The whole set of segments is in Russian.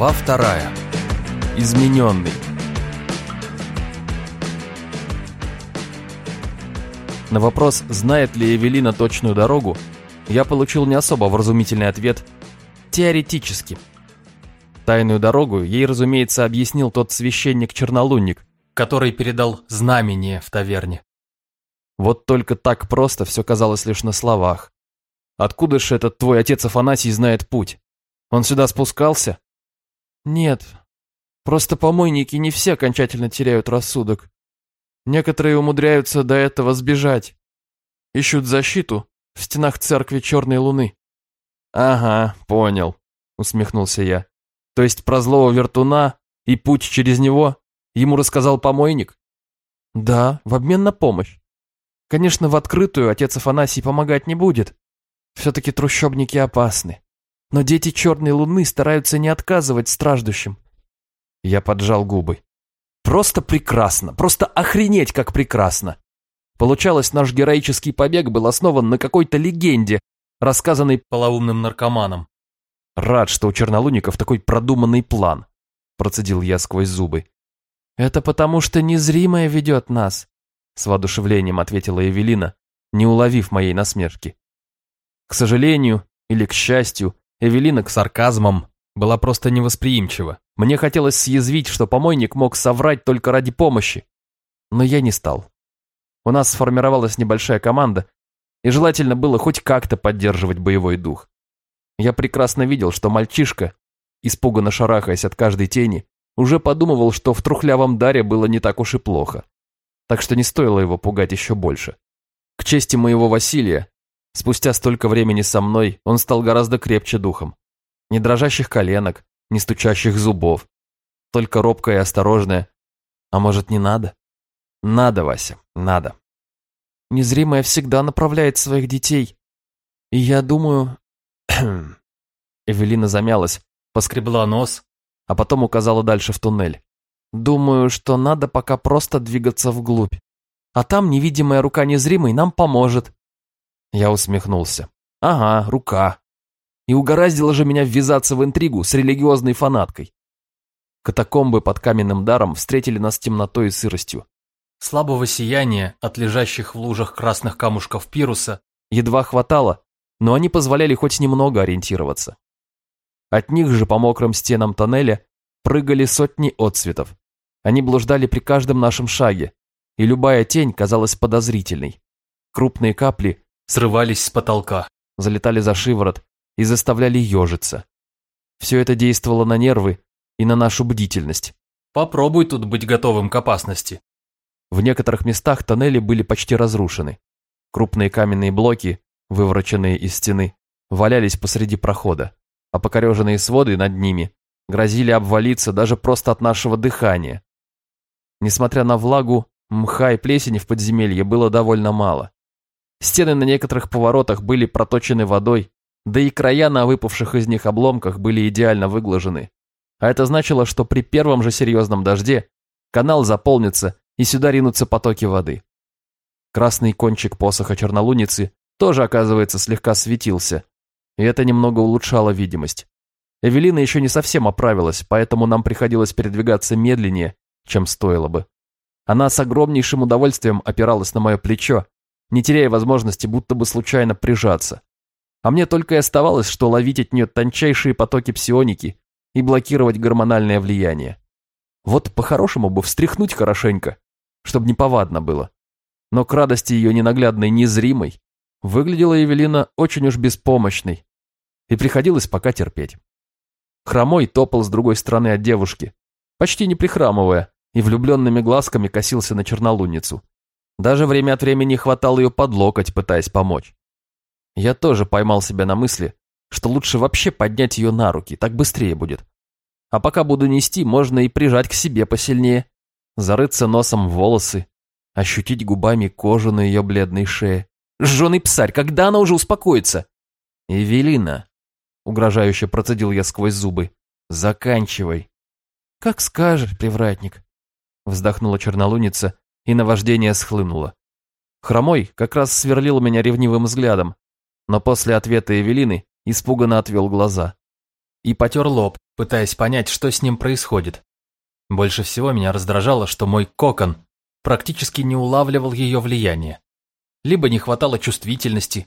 Глава вторая. Измененный. На вопрос, знает ли Эвелина точную дорогу, я получил не особо вразумительный ответ «теоретически». Тайную дорогу ей, разумеется, объяснил тот священник-чернолунник, который передал знамение в таверне. Вот только так просто все казалось лишь на словах. Откуда же этот твой отец Афанасий знает путь? Он сюда спускался? Нет, просто помойники не все окончательно теряют рассудок. Некоторые умудряются до этого сбежать. Ищут защиту в стенах церкви Черной Луны. Ага, понял, усмехнулся я. То есть про злого вертуна и путь через него ему рассказал помойник? Да, в обмен на помощь. Конечно, в открытую отец Афанасий помогать не будет. Все-таки трущобники опасны. Но дети Черной Луны стараются не отказывать страждущим. Я поджал губы. Просто прекрасно, просто охренеть как прекрасно. Получалось, наш героический побег был основан на какой-то легенде, рассказанной полоумным наркоманом. Рад, что у чернолуников такой продуманный план, процедил я сквозь зубы. Это потому, что незримое ведет нас, с воодушевлением ответила Эвелина, не уловив моей насмешки. К сожалению, или к счастью, Эвелина к сарказмам была просто невосприимчива. Мне хотелось съязвить, что помойник мог соврать только ради помощи. Но я не стал. У нас сформировалась небольшая команда, и желательно было хоть как-то поддерживать боевой дух. Я прекрасно видел, что мальчишка, испуганно шарахаясь от каждой тени, уже подумывал, что в трухлявом даре было не так уж и плохо. Так что не стоило его пугать еще больше. К чести моего Василия, Спустя столько времени со мной он стал гораздо крепче духом. Ни дрожащих коленок, ни стучащих зубов. Только робкое и осторожное. А может, не надо? Надо, Вася, надо. Незримая всегда направляет своих детей. И я думаю... Эвелина замялась, поскребла нос, а потом указала дальше в туннель. Думаю, что надо пока просто двигаться вглубь. А там невидимая рука незримой нам поможет. Я усмехнулся. Ага, рука. И угораздило же меня ввязаться в интригу с религиозной фанаткой. Катакомбы под каменным даром встретили нас темнотой и сыростью. Слабого сияния от лежащих в лужах красных камушков пируса едва хватало, но они позволяли хоть немного ориентироваться. От них же по мокрым стенам тоннеля прыгали сотни отцветов. Они блуждали при каждом нашем шаге, и любая тень казалась подозрительной. Крупные капли срывались с потолка, залетали за шиворот и заставляли ежиться. Все это действовало на нервы и на нашу бдительность. Попробуй тут быть готовым к опасности. В некоторых местах тоннели были почти разрушены. Крупные каменные блоки, вывороченные из стены, валялись посреди прохода, а покореженные своды над ними грозили обвалиться даже просто от нашего дыхания. Несмотря на влагу, мха и плесени в подземелье было довольно мало. Стены на некоторых поворотах были проточены водой, да и края на выпавших из них обломках были идеально выглажены. А это значило, что при первом же серьезном дожде канал заполнится и сюда ринутся потоки воды. Красный кончик посоха чернолуницы тоже, оказывается, слегка светился, и это немного улучшало видимость. Эвелина еще не совсем оправилась, поэтому нам приходилось передвигаться медленнее, чем стоило бы. Она с огромнейшим удовольствием опиралась на мое плечо, не теряя возможности будто бы случайно прижаться. А мне только и оставалось, что ловить от нее тончайшие потоки псионики и блокировать гормональное влияние. Вот по-хорошему бы встряхнуть хорошенько, чтобы неповадно было. Но к радости ее ненаглядной незримой выглядела Евелина очень уж беспомощной, и приходилось пока терпеть. Хромой топал с другой стороны от девушки, почти не прихрамывая, и влюбленными глазками косился на чернолуницу. Даже время от времени хватал ее под локоть, пытаясь помочь. Я тоже поймал себя на мысли, что лучше вообще поднять ее на руки, так быстрее будет. А пока буду нести, можно и прижать к себе посильнее, зарыться носом в волосы, ощутить губами кожу на ее бледной шее. Жженый псарь, когда она уже успокоится? Эвелина, угрожающе процедил я сквозь зубы, заканчивай. Как скажешь, привратник, вздохнула чернолуница и наваждение схлынуло. Хромой как раз сверлил меня ревнивым взглядом, но после ответа Эвелины испуганно отвел глаза. И потер лоб, пытаясь понять, что с ним происходит. Больше всего меня раздражало, что мой кокон практически не улавливал ее влияние. Либо не хватало чувствительности,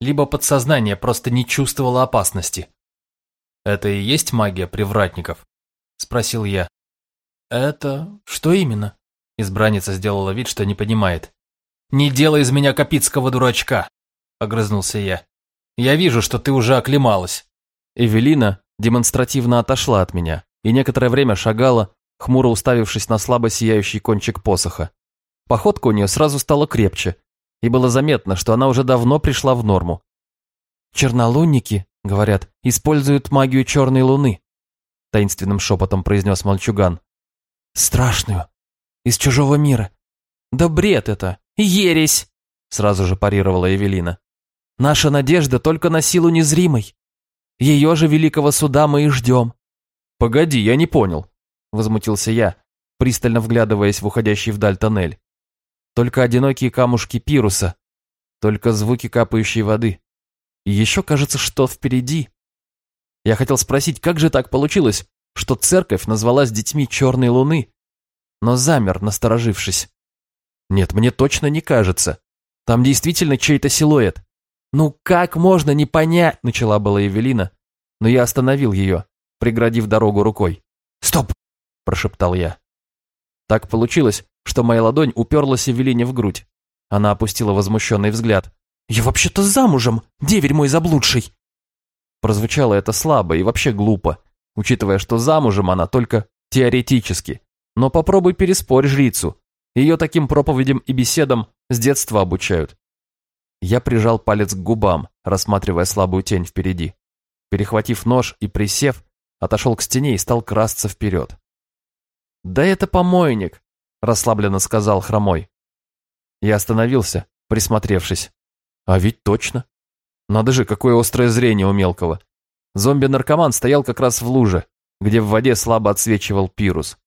либо подсознание просто не чувствовало опасности. «Это и есть магия привратников?» – спросил я. «Это... что именно?» Избранница сделала вид, что не понимает. «Не делай из меня капицкого дурачка!» – огрызнулся я. «Я вижу, что ты уже оклемалась». Эвелина демонстративно отошла от меня и некоторое время шагала, хмуро уставившись на слабо сияющий кончик посоха. Походка у нее сразу стала крепче, и было заметно, что она уже давно пришла в норму. «Чернолунники, — говорят, — используют магию черной луны», — таинственным шепотом произнес мальчуган. «Страшную. Из чужого мира. Да бред это! Ересь!» — сразу же парировала Эвелина. «Наша надежда только на силу незримой. Ее же великого суда мы и ждем». «Погоди, я не понял», — возмутился я, пристально вглядываясь в уходящий вдаль тоннель. Только одинокие камушки пируса, только звуки капающей воды. И еще кажется, что впереди. Я хотел спросить, как же так получилось, что церковь назвалась детьми Черной Луны, но замер, насторожившись. Нет, мне точно не кажется. Там действительно чей-то силуэт. «Ну как можно не понять?» – начала была Евелина, но я остановил ее, преградив дорогу рукой. «Стоп!» – прошептал я. Так получилось, что моя ладонь уперлась Евелине в грудь. Она опустила возмущенный взгляд. «Я вообще-то замужем, деверь мой заблудший!» Прозвучало это слабо и вообще глупо, учитывая, что замужем она только теоретически. Но попробуй переспорь жрицу. Ее таким проповедям и беседам с детства обучают. Я прижал палец к губам, рассматривая слабую тень впереди. Перехватив нож и присев, отошел к стене и стал красться вперед. «Да это помойник», — расслабленно сказал Хромой. Я остановился, присмотревшись. А ведь точно. Надо же, какое острое зрение у мелкого. Зомби-наркоман стоял как раз в луже, где в воде слабо отсвечивал пирус.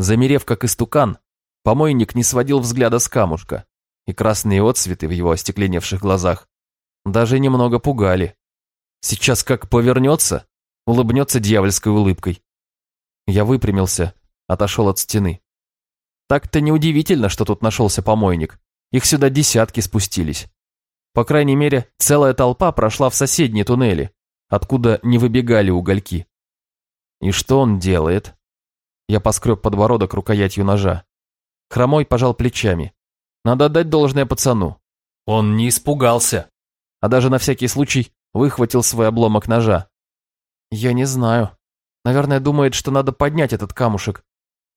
Замерев как истукан, помойник не сводил взгляда с камушка, и красные отсветы в его остекленевших глазах даже немного пугали. Сейчас как повернется, улыбнется дьявольской улыбкой. Я выпрямился, отошел от стены. Так-то неудивительно, что тут нашелся помойник. Их сюда десятки спустились. По крайней мере, целая толпа прошла в соседние туннели, откуда не выбегали угольки. И что он делает? Я поскреб подбородок рукоятью ножа. Хромой пожал плечами. Надо отдать должное пацану. Он не испугался, а даже на всякий случай выхватил свой обломок ножа. Я не знаю. Наверное, думает, что надо поднять этот камушек.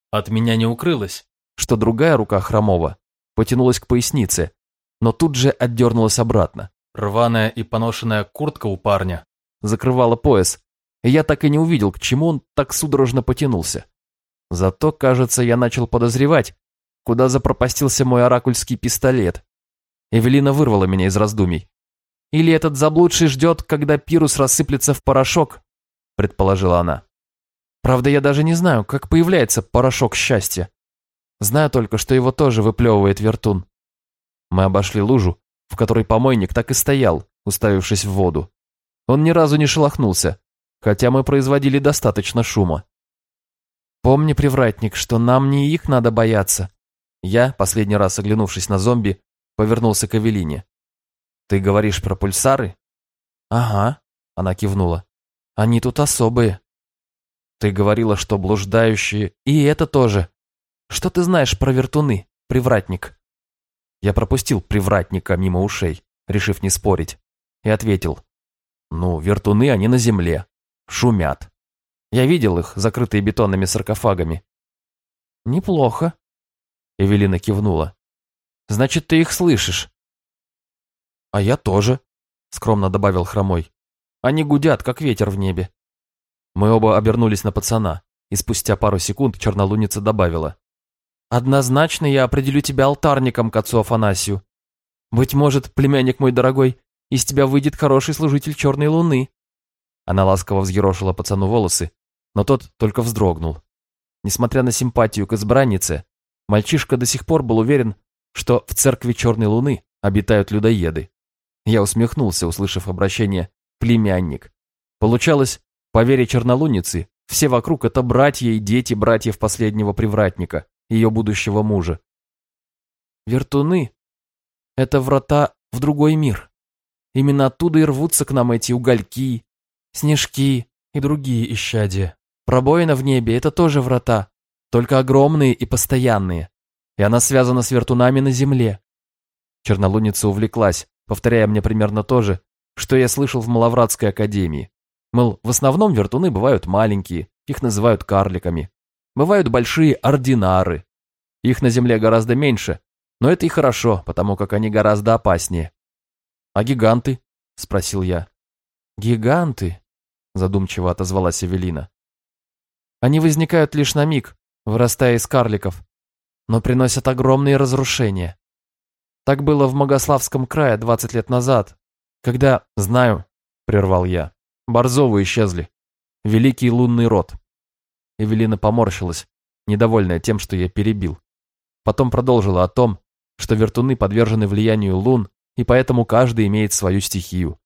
От меня не укрылось, что другая рука Хромова потянулась к пояснице, но тут же отдернулась обратно. Рваная и поношенная куртка у парня закрывала пояс, и я так и не увидел, к чему он так судорожно потянулся. Зато, кажется, я начал подозревать, куда запропастился мой оракульский пистолет. Эвелина вырвала меня из раздумий. «Или этот заблудший ждет, когда пирус рассыплется в порошок?» – предположила она. «Правда, я даже не знаю, как появляется порошок счастья. Знаю только, что его тоже выплевывает вертун. Мы обошли лужу, в которой помойник так и стоял, уставившись в воду. Он ни разу не шелохнулся, хотя мы производили достаточно шума. Помни, привратник, что нам не их надо бояться. Я, последний раз оглянувшись на зомби, повернулся к Эвелине. Ты говоришь про пульсары? Ага, она кивнула. Они тут особые. Ты говорила, что блуждающие, и это тоже. Что ты знаешь про вертуны, привратник?» Я пропустил привратника мимо ушей, решив не спорить, и ответил. «Ну, вертуны они на земле. Шумят. Я видел их, закрытые бетонными саркофагами». «Неплохо», — Эвелина кивнула. «Значит, ты их слышишь?» «А я тоже», — скромно добавил Хромой. «Они гудят, как ветер в небе». Мы оба обернулись на пацана, и спустя пару секунд чернолуница добавила. Однозначно я определю тебя алтарником к отцу Афанасию. Быть может, племянник мой дорогой, из тебя выйдет хороший служитель черной луны. Она ласково взъерошила пацану волосы, но тот только вздрогнул. Несмотря на симпатию к избраннице, мальчишка до сих пор был уверен, что в церкви черной луны обитают людоеды. Я усмехнулся, услышав обращение «племянник». Получалось, по вере чернолуницы, Все вокруг — это братья и дети братьев последнего привратника, ее будущего мужа. Вертуны — это врата в другой мир. Именно оттуда и рвутся к нам эти угольки, снежки и другие исчадия. Пробоина в небе — это тоже врата, только огромные и постоянные. И она связана с вертунами на земле. Чернолуница увлеклась, повторяя мне примерно то же, что я слышал в Маловратской академии. Мол, в основном вертуны бывают маленькие, их называют карликами. Бывают большие ординары. Их на земле гораздо меньше, но это и хорошо, потому как они гораздо опаснее. «А гиганты?» — спросил я. «Гиганты?» — задумчиво отозвалась Эвелина. «Они возникают лишь на миг, вырастая из карликов, но приносят огромные разрушения. Так было в Могославском крае 20 лет назад, когда... Знаю, прервал я. Борзовы исчезли. Великий лунный род. Эвелина поморщилась, недовольная тем, что я перебил. Потом продолжила о том, что вертуны подвержены влиянию лун, и поэтому каждый имеет свою стихию.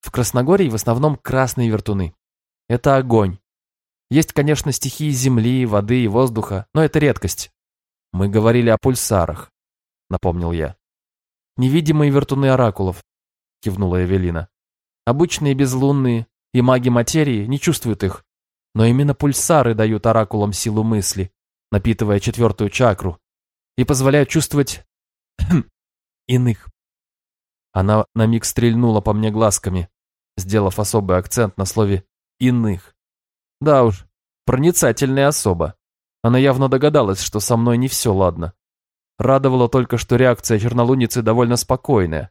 В Красногории в основном красные вертуны. Это огонь. Есть, конечно, стихии земли, воды и воздуха, но это редкость. Мы говорили о пульсарах, напомнил я. Невидимые вертуны оракулов, кивнула Эвелина. Обычные безлунные и маги материи не чувствуют их, но именно пульсары дают оракулам силу мысли, напитывая четвертую чакру, и позволяют чувствовать иных. Она на миг стрельнула по мне глазками, сделав особый акцент на слове «иных». Да уж, проницательная особа. Она явно догадалась, что со мной не все ладно. Радовало только, что реакция чернолуницы довольно спокойная,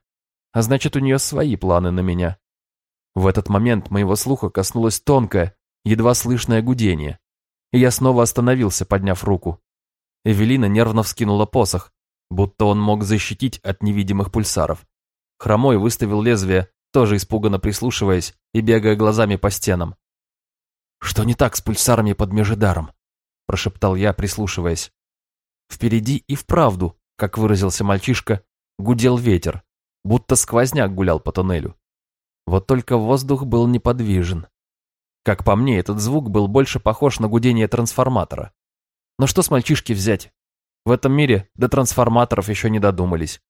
а значит, у нее свои планы на меня. В этот момент моего слуха коснулось тонкое, едва слышное гудение, и я снова остановился, подняв руку. Эвелина нервно вскинула посох, будто он мог защитить от невидимых пульсаров. Хромой выставил лезвие, тоже испуганно прислушиваясь и бегая глазами по стенам. «Что не так с пульсарами под Межидаром?» – прошептал я, прислушиваясь. Впереди и вправду, как выразился мальчишка, гудел ветер, будто сквозняк гулял по тоннелю. Вот только воздух был неподвижен. Как по мне, этот звук был больше похож на гудение трансформатора. Но что с мальчишки взять? В этом мире до трансформаторов еще не додумались.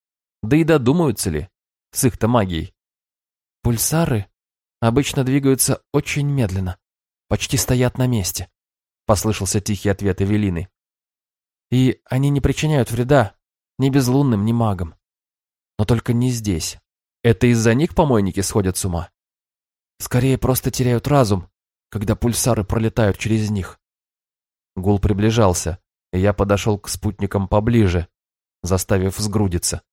Да и додумаются ли? С их-то магией. Пульсары обычно двигаются очень медленно. Почти стоят на месте. Послышался тихий ответ Эвелины. И они не причиняют вреда ни безлунным, ни магам. Но только не здесь. Это из-за них помойники сходят с ума? Скорее просто теряют разум, когда пульсары пролетают через них. Гул приближался, и я подошел к спутникам поближе, заставив сгрудиться.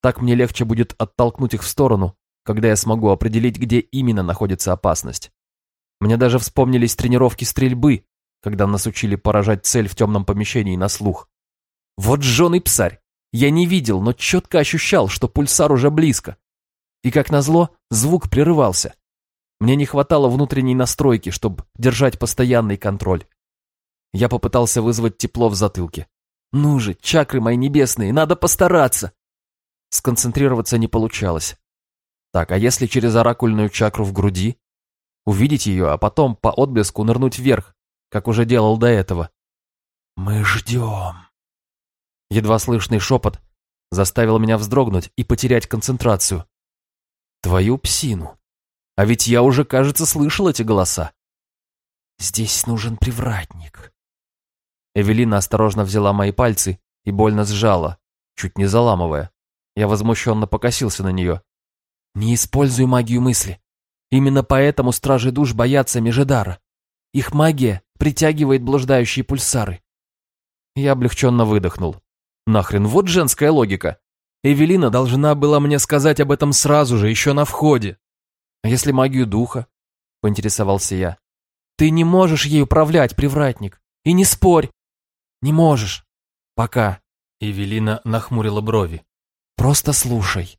Так мне легче будет оттолкнуть их в сторону, когда я смогу определить, где именно находится опасность. Мне даже вспомнились тренировки стрельбы, когда нас учили поражать цель в темном помещении на слух. Вот жженый псарь! Я не видел, но четко ощущал, что пульсар уже близко. И, как назло, звук прерывался. Мне не хватало внутренней настройки, чтобы держать постоянный контроль. Я попытался вызвать тепло в затылке. «Ну же, чакры мои небесные, надо постараться!» Сконцентрироваться не получалось. Так, а если через оракульную чакру в груди? Увидеть ее, а потом по отблеску нырнуть вверх, как уже делал до этого. «Мы ждем», Едва слышный шепот заставил меня вздрогнуть и потерять концентрацию. Твою псину. А ведь я уже, кажется, слышал эти голоса. Здесь нужен привратник. Эвелина осторожно взяла мои пальцы и больно сжала, чуть не заламывая. Я возмущенно покосился на нее. Не используй магию мысли. Именно поэтому стражи душ боятся Межедара. Их магия притягивает блуждающие пульсары. Я облегченно выдохнул. Нахрен, вот женская логика. Эвелина должна была мне сказать об этом сразу же, еще на входе. А если магию духа? Поинтересовался я. Ты не можешь ей управлять, привратник. И не спорь. Не можешь. Пока. Эвелина нахмурила брови. Просто слушай.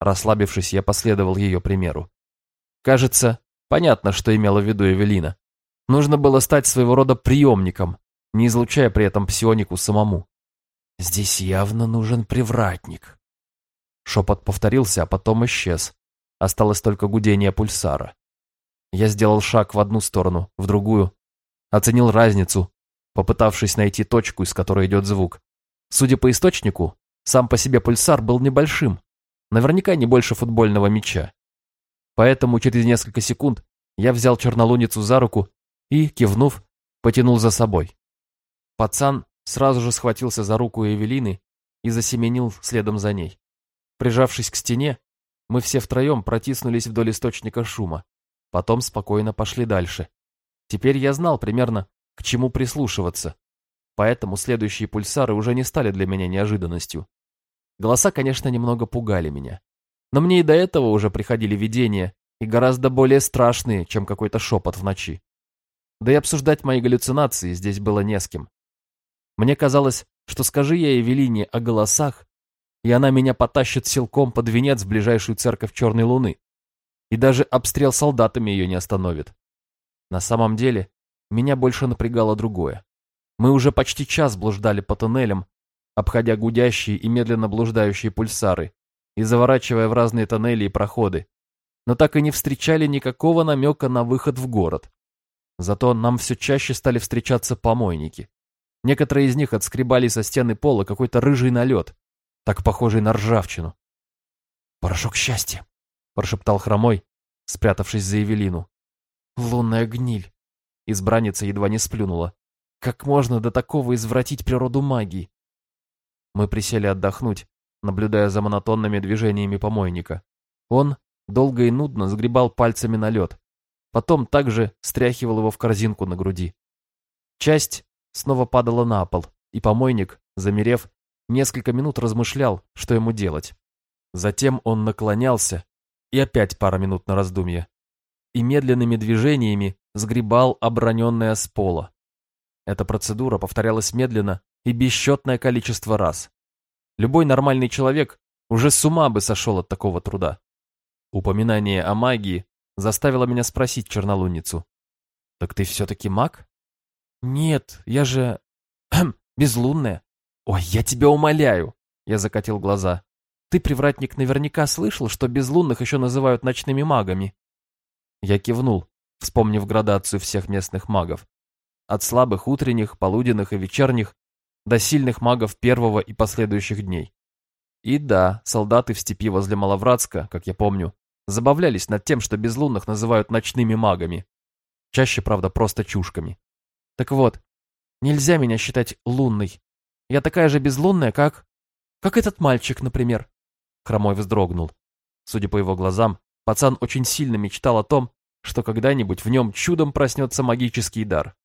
Расслабившись, я последовал ее примеру. Кажется, понятно, что имела в виду Эвелина. Нужно было стать своего рода приемником, не излучая при этом псионику самому. Здесь явно нужен привратник. Шепот повторился, а потом исчез. Осталось только гудение пульсара. Я сделал шаг в одну сторону, в другую. Оценил разницу, попытавшись найти точку, из которой идет звук. Судя по источнику, сам по себе пульсар был небольшим, наверняка не больше футбольного мяча. Поэтому через несколько секунд я взял чернолуницу за руку и, кивнув, потянул за собой. Пацан сразу же схватился за руку Эвелины и засеменил следом за ней. Прижавшись к стене, мы все втроем протиснулись вдоль источника шума, потом спокойно пошли дальше. Теперь я знал примерно, к чему прислушиваться, поэтому следующие пульсары уже не стали для меня неожиданностью. Голоса, конечно, немного пугали меня, но мне и до этого уже приходили видения, и гораздо более страшные, чем какой-то шепот в ночи. Да и обсуждать мои галлюцинации здесь было не с кем. Мне казалось, что скажи я Эвелине о голосах, и она меня потащит силком под венец в ближайшую церковь Черной Луны. И даже обстрел солдатами ее не остановит. На самом деле, меня больше напрягало другое. Мы уже почти час блуждали по туннелям, обходя гудящие и медленно блуждающие пульсары и заворачивая в разные тоннели и проходы, но так и не встречали никакого намека на выход в город. Зато нам все чаще стали встречаться помойники. Некоторые из них отскребали со стены пола какой-то рыжий налет, так похожий на ржавчину. «Порошок счастья», — прошептал хромой, спрятавшись за Евелину. «Лунная гниль». Избранница едва не сплюнула. «Как можно до такого извратить природу магии?» Мы присели отдохнуть, наблюдая за монотонными движениями помойника. Он долго и нудно сгребал пальцами на лед, потом также стряхивал его в корзинку на груди. Часть снова падала на пол, и помойник, замерев, несколько минут размышлял, что ему делать. Затем он наклонялся, и опять пара минут на раздумье, и медленными движениями сгребал оброненное с пола. Эта процедура повторялась медленно и бесчетное количество раз. Любой нормальный человек уже с ума бы сошел от такого труда. Упоминание о магии заставило меня спросить чернолуницу. «Так ты все-таки маг?» «Нет, я же... безлунная». «Ой, я тебя умоляю!» Я закатил глаза. «Ты, привратник, наверняка слышал, что безлунных еще называют ночными магами». Я кивнул, вспомнив градацию всех местных магов. От слабых утренних, полуденных и вечерних до сильных магов первого и последующих дней. И да, солдаты в степи возле Маловратска, как я помню, забавлялись над тем, что безлунных называют ночными магами. Чаще, правда, просто чушками. Так вот, нельзя меня считать лунной. Я такая же безлунная, как... Как этот мальчик, например. Хромой вздрогнул. Судя по его глазам, пацан очень сильно мечтал о том, что когда-нибудь в нем чудом проснется магический дар.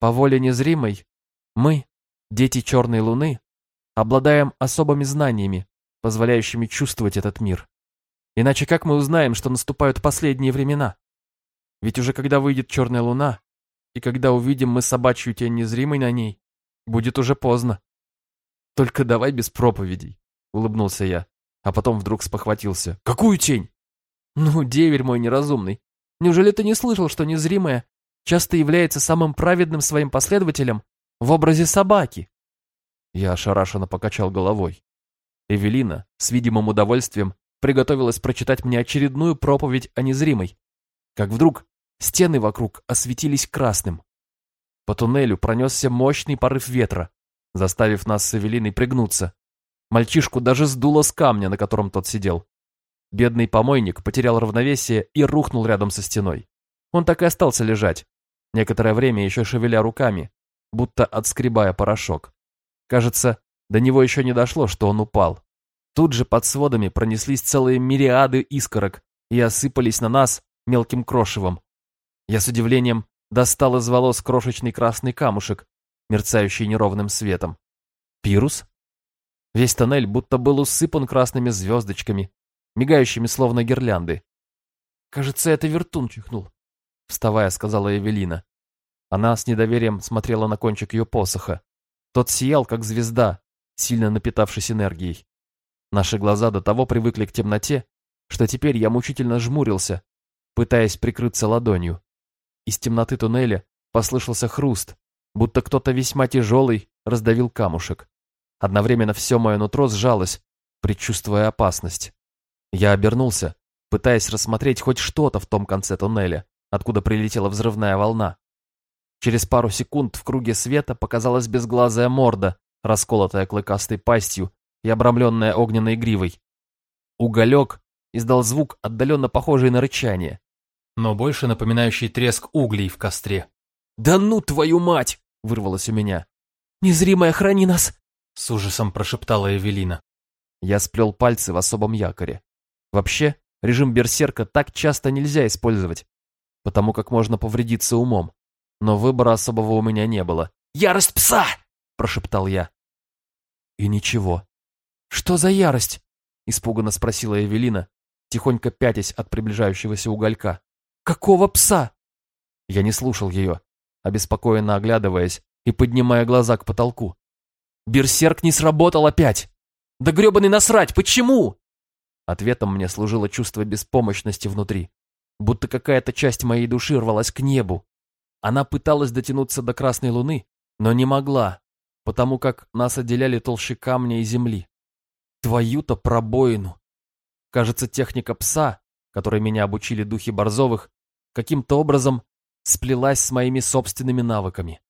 По воле незримой, мы, дети Черной Луны, обладаем особыми знаниями, позволяющими чувствовать этот мир. Иначе как мы узнаем, что наступают последние времена? Ведь уже когда выйдет Черная Луна, и когда увидим мы собачью тень незримой на ней, будет уже поздно. Только давай без проповедей, улыбнулся я, а потом вдруг спохватился. Какую тень? Ну, деверь мой неразумный, неужели ты не слышал, что незримая часто является самым праведным своим последователем в образе собаки. Я ошарашенно покачал головой. Эвелина с видимым удовольствием приготовилась прочитать мне очередную проповедь о незримой. Как вдруг стены вокруг осветились красным. По туннелю пронесся мощный порыв ветра, заставив нас с Эвелиной пригнуться. Мальчишку даже сдуло с камня, на котором тот сидел. Бедный помойник потерял равновесие и рухнул рядом со стеной. Он так и остался лежать, некоторое время еще шевеля руками, будто отскребая порошок. Кажется, до него еще не дошло, что он упал. Тут же под сводами пронеслись целые мириады искорок и осыпались на нас мелким крошевом. Я с удивлением достал из волос крошечный красный камушек, мерцающий неровным светом. Пирус? Весь тоннель будто был усыпан красными звездочками, мигающими словно гирлянды. «Кажется, это вертун чихнул», — вставая, сказала Эвелина. Она с недоверием смотрела на кончик ее посоха. Тот сиял, как звезда, сильно напитавшись энергией. Наши глаза до того привыкли к темноте, что теперь я мучительно жмурился, пытаясь прикрыться ладонью. Из темноты туннеля послышался хруст, будто кто-то весьма тяжелый раздавил камушек. Одновременно все мое нутро сжалось, предчувствуя опасность. Я обернулся, пытаясь рассмотреть хоть что-то в том конце туннеля, откуда прилетела взрывная волна. Через пару секунд в круге света показалась безглазая морда, расколотая клыкастой пастью и обрамленная огненной гривой. Уголек издал звук, отдаленно похожий на рычание, но больше напоминающий треск углей в костре. «Да ну твою мать!» — вырвалось у меня. «Незримая, храни нас!» — с ужасом прошептала Эвелина. Я сплел пальцы в особом якоре. Вообще, режим берсерка так часто нельзя использовать, потому как можно повредиться умом. Но выбора особого у меня не было. «Ярость пса!» – прошептал я. И ничего. «Что за ярость?» – испуганно спросила Эвелина, тихонько пятясь от приближающегося уголька. «Какого пса?» Я не слушал ее, обеспокоенно оглядываясь и поднимая глаза к потолку. «Берсерк не сработал опять! Да гребаный насрать, почему?» Ответом мне служило чувство беспомощности внутри, будто какая-то часть моей души рвалась к небу. Она пыталась дотянуться до Красной Луны, но не могла, потому как нас отделяли толщи камня и земли. Твою-то пробоину! Кажется, техника пса, которой меня обучили духи Борзовых, каким-то образом сплелась с моими собственными навыками.